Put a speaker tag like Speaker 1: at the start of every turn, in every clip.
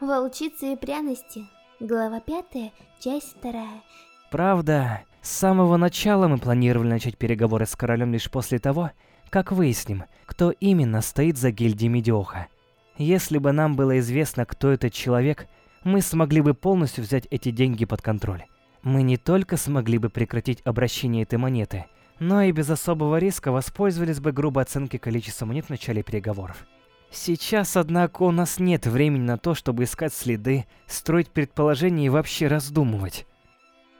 Speaker 1: Волчицы и пряности. Глава 5, часть 2.
Speaker 2: Правда, с самого начала мы планировали начать переговоры с королем лишь после того, как выясним, кто именно стоит за гильдией Медиоха. Если бы нам было известно, кто этот человек, мы смогли бы полностью взять эти деньги под контроль. Мы не только смогли бы прекратить обращение этой монеты, но и без особого риска воспользовались бы грубой оценкой количества монет в начале переговоров. Сейчас, однако, у нас нет времени на то, чтобы искать следы, строить предположения и вообще раздумывать.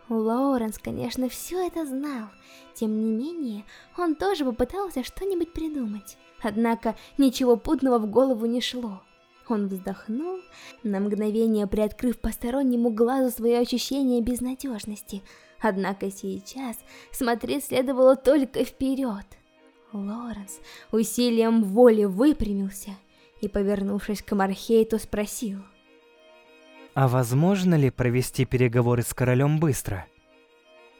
Speaker 1: Лоуренс, конечно, все это знал. Тем не менее, он тоже попытался что-нибудь придумать. Однако, ничего путного в голову не шло. Он вздохнул, на мгновение приоткрыв постороннему глазу свое ощущение безнадежности. Однако сейчас смотреть следовало только вперед. Лоренс усилием воли выпрямился и, повернувшись к Мархейту, спросил.
Speaker 2: А возможно ли провести переговоры с королем быстро?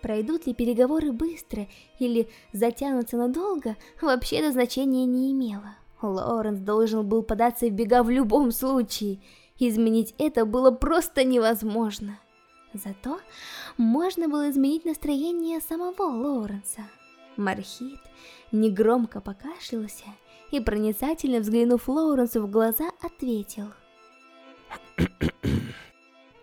Speaker 1: Пройдут ли переговоры быстро или затянутся надолго, вообще это значения не имело. Лоренс должен был податься в бега в любом случае. Изменить это было просто невозможно. Зато можно было изменить настроение самого Лоуренса. Мархит негромко покашлялся и, проницательно взглянув Лоуренсу в глаза, ответил.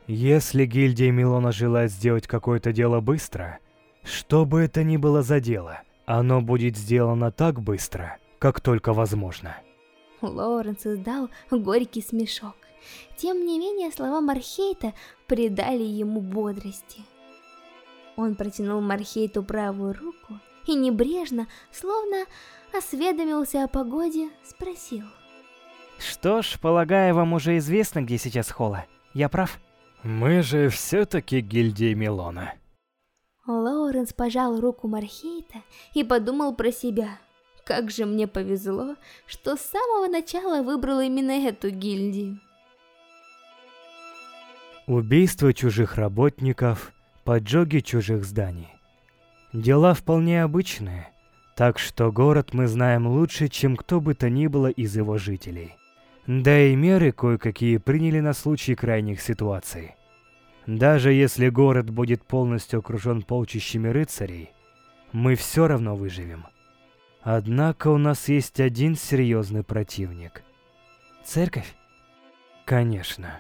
Speaker 3: Если гильдия Милона желает сделать какое-то дело быстро, что бы это ни было за дело, оно будет сделано так быстро, как только возможно.
Speaker 1: Лоренс издал горький смешок. Тем не менее, слова Мархейта придали ему бодрости. Он протянул Мархейту правую руку и небрежно, словно осведомился о погоде, спросил.
Speaker 2: Что ж, полагаю, вам уже известно, где сейчас Холла. Я прав?
Speaker 3: Мы же все-таки гильдия Милона.
Speaker 1: Лоуренс пожал руку Мархейта и подумал про себя. Как же мне повезло, что с самого начала выбрал именно эту гильдию.
Speaker 3: Убийство чужих работников, поджоги чужих зданий. Дела вполне обычные, так что город мы знаем лучше, чем кто бы то ни было из его жителей. Да и меры кое-какие приняли на случай крайних ситуаций. Даже если город будет полностью окружен полчищами рыцарей, мы все равно выживем. Однако у нас есть один серьезный противник.
Speaker 2: Церковь?
Speaker 3: Конечно.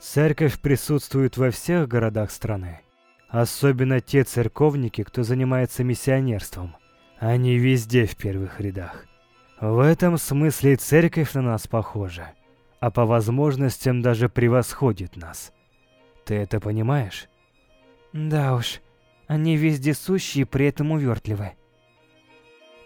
Speaker 3: Церковь присутствует во всех городах страны. Особенно те церковники, кто занимается миссионерством. Они везде в первых рядах. В этом смысле церковь на нас похожа, а по возможностям даже превосходит нас. Ты это понимаешь?
Speaker 2: Да уж, они вездесущие и при этом увертливы.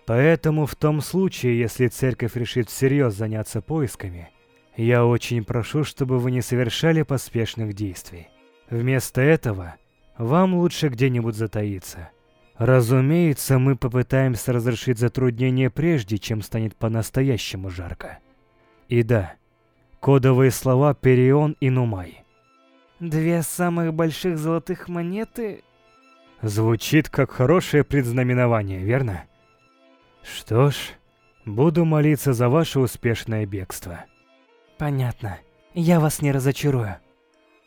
Speaker 3: Поэтому в том случае, если церковь решит всерьез заняться поисками, я очень прошу, чтобы вы не совершали поспешных действий. Вместо этого, вам лучше где-нибудь затаиться. Разумеется, мы попытаемся разрешить затруднение прежде, чем станет по-настоящему жарко. И да, кодовые слова Перион и Нумай.
Speaker 2: Две самых больших золотых монеты...
Speaker 3: Звучит как хорошее предзнаменование, верно? Что ж, буду молиться за ваше успешное бегство.
Speaker 2: Понятно. Я вас не разочарую.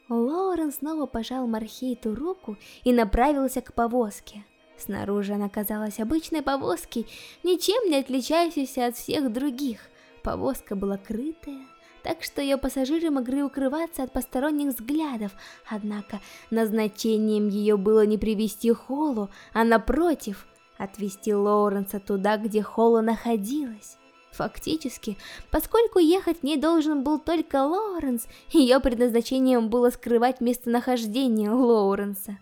Speaker 1: Лоурен снова пожал Мархейту руку и направился к повозке. Снаружи она казалась обычной повозкой, ничем не отличающейся от всех других. Повозка была крытая, так что ее пассажиры могли укрываться от посторонних взглядов, однако назначением ее было не привести Холлу, а напротив, отвезти Лоуренса туда, где Холла находилась. Фактически, поскольку ехать в ней должен был только Лоуренс, ее предназначением было скрывать местонахождение Лоуренса.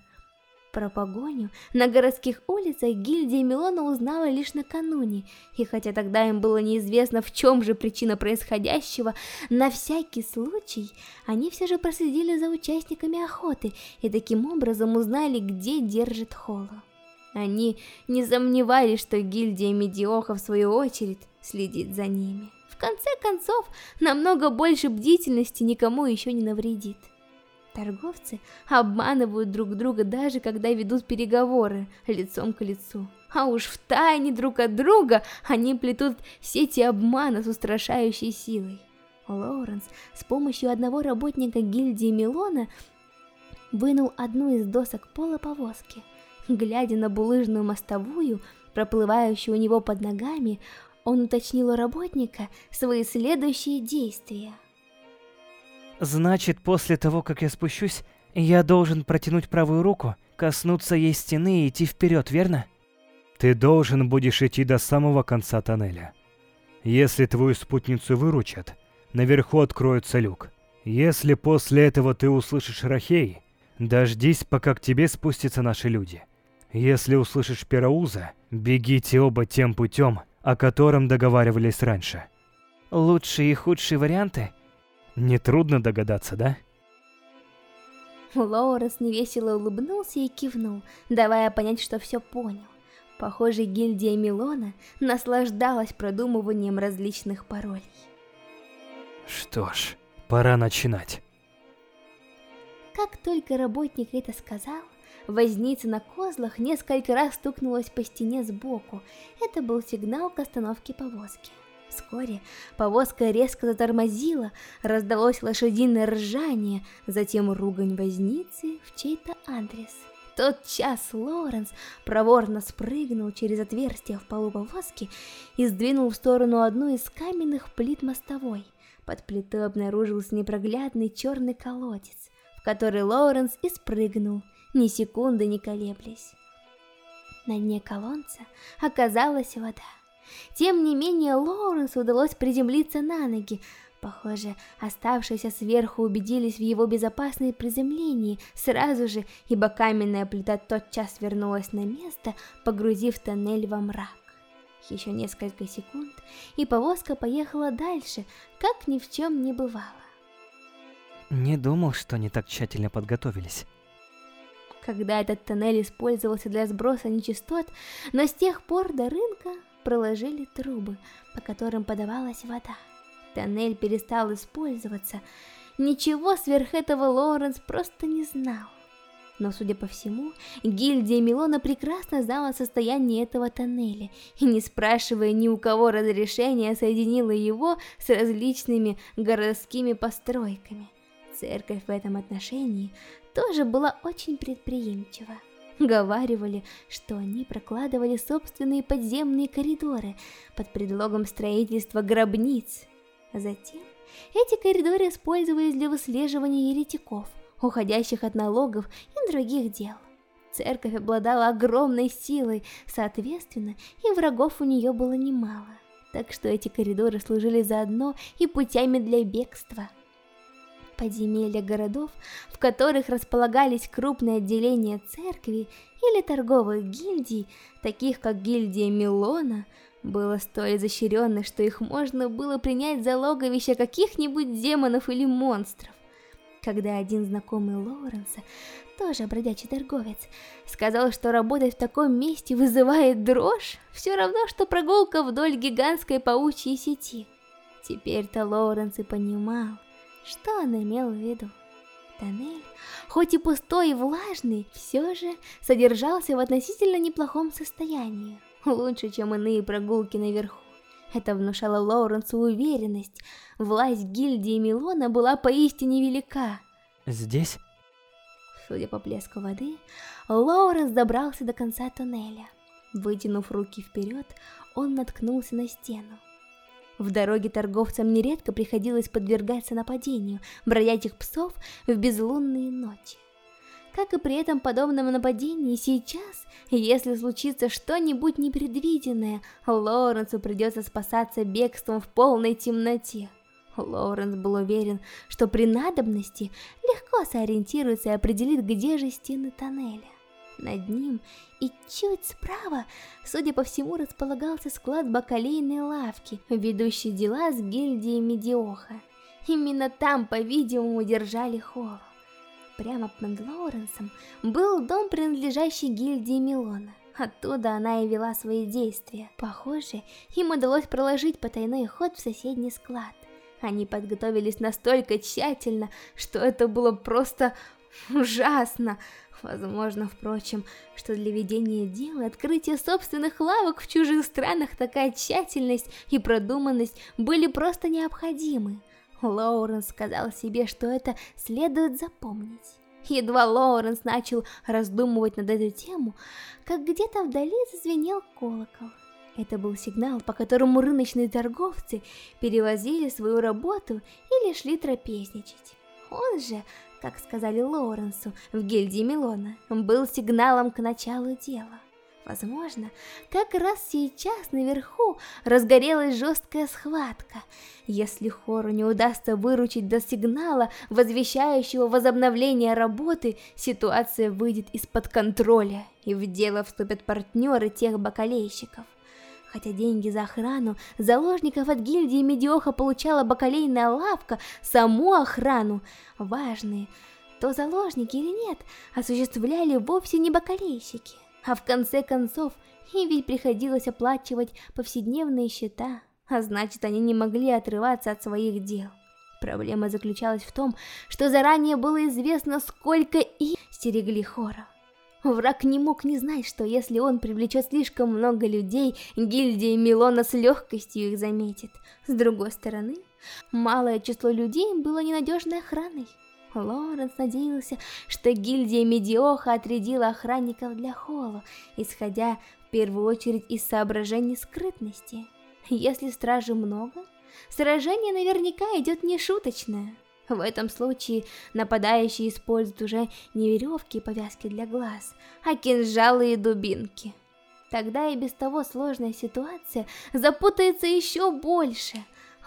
Speaker 1: Про погоню на городских улицах гильдия Милона узнала лишь накануне, и хотя тогда им было неизвестно, в чем же причина происходящего, на всякий случай они все же проследили за участниками охоты и таким образом узнали, где держит Холла. Они не сомневались, что гильдия Медиоха в свою очередь следит за ними. В конце концов, намного больше бдительности никому еще не навредит. Торговцы обманывают друг друга даже когда ведут переговоры лицом к лицу. А уж в тайне друг от друга они плетут сети обмана с устрашающей силой. Лоуренс с помощью одного работника гильдии Милона вынул одну из досок пола повозки. Глядя на булыжную мостовую, проплывающую у него под ногами, он уточнил у работника свои следующие действия.
Speaker 2: Значит, после того, как я спущусь, я должен протянуть правую руку, коснуться ей стены и идти вперед, верно?
Speaker 3: Ты должен будешь идти до самого конца тоннеля. Если твою спутницу выручат, наверху откроется люк. Если после этого ты услышишь Рахей, дождись, пока к тебе спустятся наши люди. Если услышишь Перауза, бегите оба тем путем, о котором договаривались раньше.
Speaker 2: Лучшие и худшие варианты?
Speaker 3: Нетрудно догадаться, да?
Speaker 1: Лоуренс невесело улыбнулся и кивнул, давая понять, что все понял. Похоже, гильдия Милона наслаждалась продумыванием различных паролей.
Speaker 3: Что ж, пора начинать.
Speaker 1: Как только работник это сказал, возница на козлах несколько раз стукнулась по стене сбоку. Это был сигнал к остановке повозки. Вскоре повозка резко затормозила, раздалось лошадиное ржание, затем ругань возницы в чей-то адрес. тот час Лоренс проворно спрыгнул через отверстие в полу повозки и сдвинул в сторону одну из каменных плит мостовой. Под плитой обнаружился непроглядный черный колодец, в который Лоуренс и спрыгнул, ни секунды не колеблясь. На дне колодца оказалась вода. Тем не менее, Лоуренсу удалось приземлиться на ноги. Похоже, оставшиеся сверху убедились в его безопасном приземлении сразу же, ибо каменная плита тотчас вернулась на место, погрузив тоннель во мрак. Еще несколько секунд, и повозка поехала дальше, как ни в чем не бывало.
Speaker 2: Не думал, что они так тщательно подготовились.
Speaker 1: Когда этот тоннель использовался для сброса нечистот, но с тех пор до рынка проложили трубы, по которым подавалась вода. Тоннель перестал использоваться. Ничего сверх этого Лоуренс просто не знал. Но, судя по всему, гильдия Милона прекрасно знала состояние этого тоннеля и, не спрашивая ни у кого разрешения, соединила его с различными городскими постройками. Церковь в этом отношении тоже была очень предприимчива. Говаривали, что они прокладывали собственные подземные коридоры под предлогом строительства гробниц. Затем эти коридоры использовались для выслеживания еретиков, уходящих от налогов и других дел. Церковь обладала огромной силой, соответственно, и врагов у нее было немало. Так что эти коридоры служили заодно и путями для бегства – подземелья городов, в которых располагались крупные отделения церкви или торговых гильдий, таких как гильдия Милона, было столь изощренно, что их можно было принять за логовище каких-нибудь демонов или монстров. Когда один знакомый Лоуренса, тоже бродячий торговец, сказал, что работать в таком месте вызывает дрожь, все равно, что прогулка вдоль гигантской паучьей сети. Теперь-то Лоуренс и понимал, что он имел в виду? Тоннель, хоть и пустой и влажный, все же содержался в относительно неплохом состоянии. Лучше, чем иные прогулки наверху. Это внушало Лоуренсу уверенность. Власть гильдии Милона была поистине велика.
Speaker 2: Здесь?
Speaker 1: Судя по плеску воды, Лоуренс добрался до конца туннеля. Вытянув руки вперед, он наткнулся на стену. В дороге торговцам нередко приходилось подвергаться нападению бродячих псов в безлунные ночи. Как и при этом подобном нападении сейчас, если случится что-нибудь непредвиденное, Лоуренсу придется спасаться бегством в полной темноте. Лоуренс был уверен, что при надобности легко сориентируется и определит, где же стены тоннеля. Над ним и чуть справа, судя по всему, располагался склад бакалейной лавки, ведущий дела с гильдией Медиоха. Именно там, по-видимому, держали Холлу. Прямо под Лоуренсом был дом, принадлежащий гильдии Милона. Оттуда она и вела свои действия. Похоже, им удалось проложить потайной ход в соседний склад. Они подготовились настолько тщательно, что это было просто ужасно. Возможно, впрочем, что для ведения дела открытия собственных лавок в чужих странах такая тщательность и продуманность были просто необходимы. Лоуренс сказал себе, что это следует запомнить. Едва Лоуренс начал раздумывать над этой тему, как где-то вдали зазвенел колокол. Это был сигнал, по которому рыночные торговцы перевозили свою работу или шли трапезничать. Он же, как сказали Лоуренсу в гильдии Милона, был сигналом к началу дела. Возможно, как раз сейчас наверху разгорелась жесткая схватка. Если хору не удастся выручить до сигнала, возвещающего возобновление работы, ситуация выйдет из-под контроля, и в дело вступят партнеры тех бакалейщиков. Хотя деньги за охрану заложников от гильдии Медиоха получала бакалейная лавка, саму охрану, важные, то заложники или нет, осуществляли вовсе не бакалейщики. А в конце концов, им ведь приходилось оплачивать повседневные счета, а значит они не могли отрываться от своих дел. Проблема заключалась в том, что заранее было известно, сколько и стерегли хора. Враг не мог не знать, что если он привлечет слишком много людей, гильдия Милона с легкостью их заметит. С другой стороны, малое число людей было ненадежной охраной. Лоренс надеялся, что гильдия Медиоха отрядила охранников для Холла, исходя в первую очередь из соображений скрытности. Если стражи много, сражение наверняка идет нешуточное. В этом случае нападающие используют уже не веревки и повязки для глаз, а кинжалы и дубинки. Тогда и без того сложная ситуация запутается еще больше.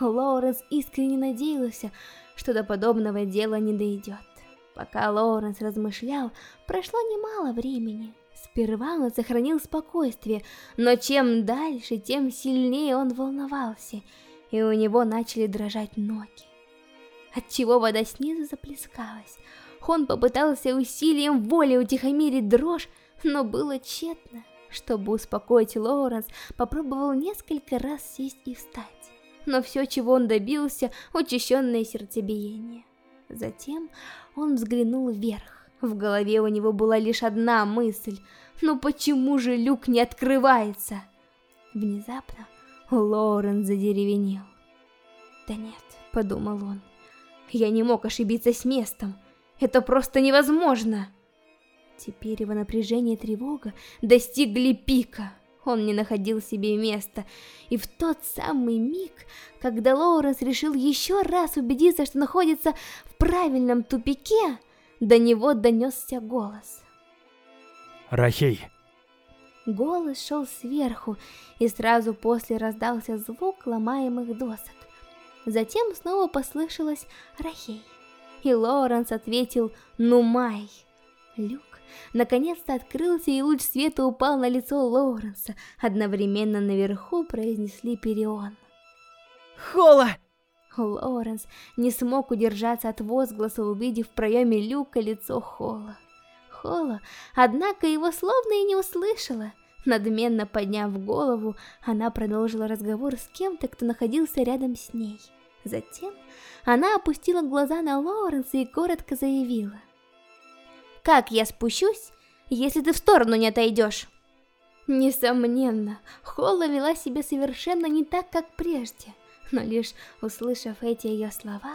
Speaker 1: Лоуренс искренне надеялся, что до подобного дела не дойдет. Пока Лоуренс размышлял, прошло немало времени. Сперва он сохранил спокойствие, но чем дальше, тем сильнее он волновался, и у него начали дрожать ноги отчего вода снизу заплескалась. Он попытался усилием воли утихомирить дрожь, но было тщетно. Чтобы успокоить Лоуренс, попробовал несколько раз сесть и встать. Но все, чего он добился, учащенное сердцебиение. Затем он взглянул вверх. В голове у него была лишь одна мысль. Но почему же люк не открывается? Внезапно Лоуренс задеревенел. Да нет, подумал он. Я не мог ошибиться с местом. Это просто невозможно. Теперь его напряжение и тревога достигли пика. Он не находил себе места. И в тот самый миг, когда Лоуренс решил еще раз убедиться, что находится в правильном тупике, до него донесся голос.
Speaker 3: Рахей.
Speaker 1: Голос шел сверху, и сразу после раздался звук ломаемых досок. Затем снова послышалось «Рахей». И Лоренс ответил «Нумай». Люк наконец-то открылся, и луч света упал на лицо Лоуренса. Одновременно наверху произнесли Перион.
Speaker 2: «Хола!»
Speaker 1: Лоуренс не смог удержаться от возгласа, увидев в проеме люка лицо Холла. Холла, однако, его словно и не услышала. Надменно подняв голову, она продолжила разговор с кем-то, кто находился рядом с ней. Затем она опустила глаза на Лоуренса и коротко заявила. «Как я спущусь, если ты в сторону не отойдешь?» Несомненно, Холла вела себя совершенно не так, как прежде. Но лишь услышав эти ее слова,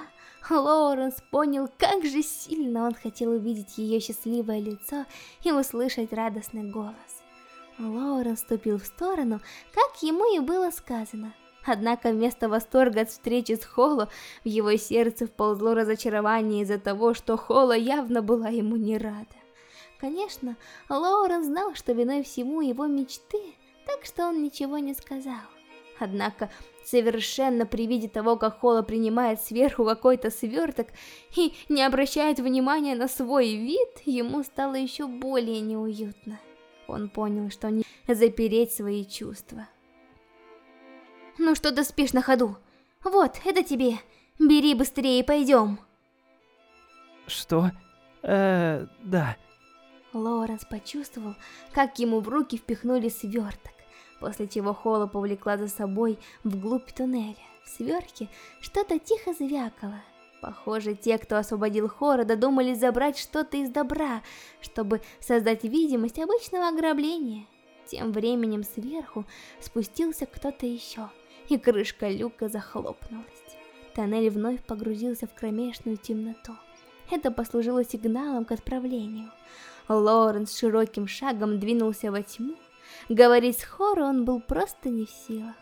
Speaker 1: Лоуренс понял, как же сильно он хотел увидеть ее счастливое лицо и услышать радостный голос. Лоуренс ступил в сторону, как ему и было сказано. Однако вместо восторга от встречи с Холо, в его сердце вползло разочарование из-за того, что Холо явно была ему не рада. Конечно, Лоурен знал, что виной всему его мечты, так что он ничего не сказал. Однако, совершенно при виде того, как Холо принимает сверху какой-то сверток и не обращает внимания на свой вид, ему стало еще более неуютно. Он понял, что не запереть свои чувства. Ну что ты спишь на ходу? Вот, это тебе. Бери быстрее, пойдем.
Speaker 2: Что? Э, да.
Speaker 1: Лоренс почувствовал, как ему в руки впихнули сверток, после чего Холла повлекла за собой вглубь туннеля. В сверхе что-то тихо звякало. Похоже, те, кто освободил Хора, додумались забрать что-то из добра, чтобы создать видимость обычного ограбления. Тем временем сверху спустился кто-то еще и крышка люка захлопнулась. Тоннель вновь погрузился в кромешную темноту. Это послужило сигналом к отправлению. Лоренс широким шагом двинулся во тьму. Говорить с Хору он был просто не в силах.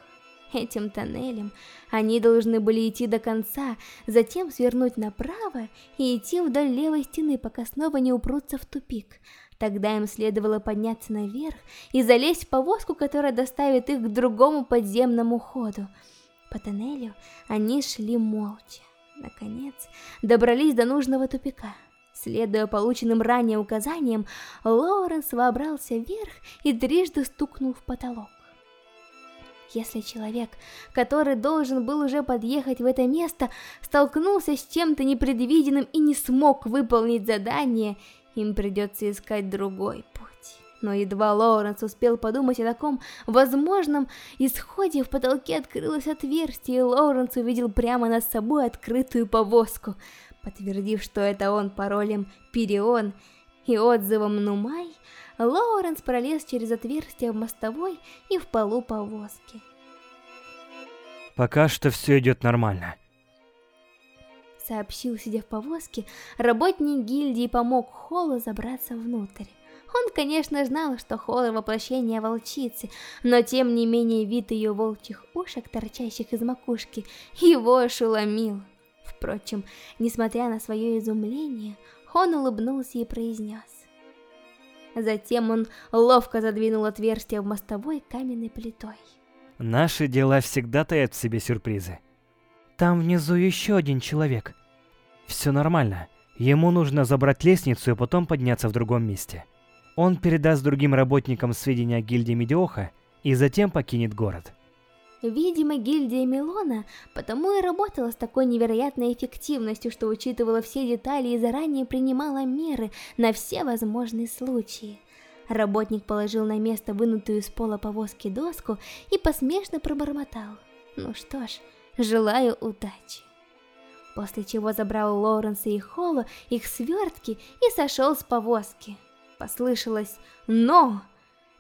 Speaker 1: Этим тоннелем они должны были идти до конца, затем свернуть направо и идти вдоль левой стены, пока снова не упрутся в тупик. Тогда им следовало подняться наверх и залезть в повозку, которая доставит их к другому подземному ходу. По тоннелю они шли молча. Наконец, добрались до нужного тупика. Следуя полученным ранее указаниям, Лоуренс вобрался вверх и трижды стукнул в потолок. Если человек, который должен был уже подъехать в это место, столкнулся с чем-то непредвиденным и не смог выполнить задание, им придется искать другой путь. Но едва Лоуренс успел подумать о таком возможном исходе, в потолке открылось отверстие, и Лоуренс увидел прямо над собой открытую повозку. Подтвердив, что это он паролем «Перион» и отзывом «Нумай», Лоуренс пролез через отверстие в мостовой и в полу повозки.
Speaker 3: «Пока что все идет нормально»,
Speaker 1: сообщил, сидя в повозке, работник гильдии помог Холлу забраться внутрь. Он, конечно, знал, что Холла воплощение волчицы, но тем не менее вид ее волчьих ушек, торчащих из макушки, его ошеломил. Впрочем, несмотря на свое изумление, он улыбнулся и произнес. Затем он ловко задвинул отверстие в мостовой каменной плитой.
Speaker 3: Наши дела всегда таят в себе сюрпризы. Там внизу еще один человек. Все нормально. Ему нужно забрать лестницу и потом подняться в другом месте. Он передаст другим работникам сведения о гильдии Медиоха и затем покинет город.
Speaker 1: Видимо, гильдия Милона потому и работала с такой невероятной эффективностью, что учитывала все детали и заранее принимала меры на все возможные случаи. Работник положил на место вынутую из пола повозки доску и посмешно пробормотал. Ну что ж, желаю удачи. После чего забрал Лоуренса и Холла их свертки и сошел с повозки послышалось «но»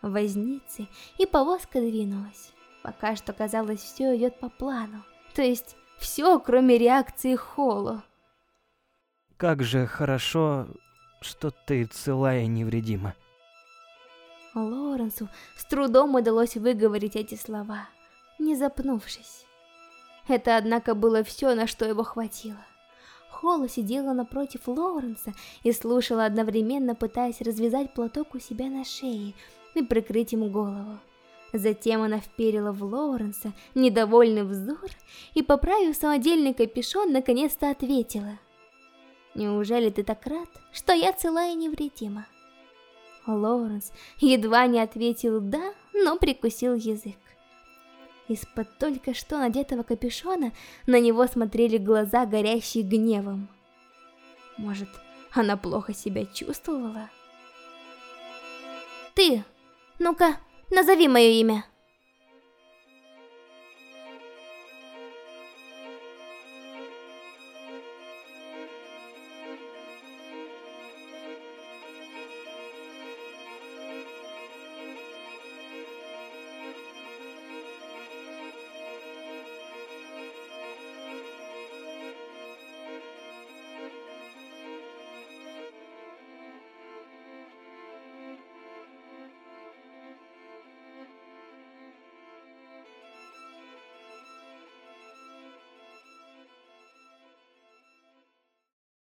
Speaker 1: возницы, и повозка двинулась. Пока что казалось, все идет по плану. То есть, все, кроме реакции Холло.
Speaker 3: Как же хорошо, что ты целая и невредима.
Speaker 1: Лоренсу с трудом удалось выговорить эти слова, не запнувшись. Это, однако, было все, на что его хватило. Холла сидела напротив Лоуренса и слушала одновременно, пытаясь развязать платок у себя на шее и прикрыть ему голову. Затем она вперила в Лоуренса недовольный взор и, поправив самодельный капюшон, наконец-то ответила. «Неужели ты так рад, что я цела и невредима?» Лоуренс едва не ответил «да», но прикусил язык. Из-под только что надетого капюшона на него смотрели глаза, горящие гневом. Может, она плохо себя чувствовала? «Ты! Ну-ка, назови мое имя!»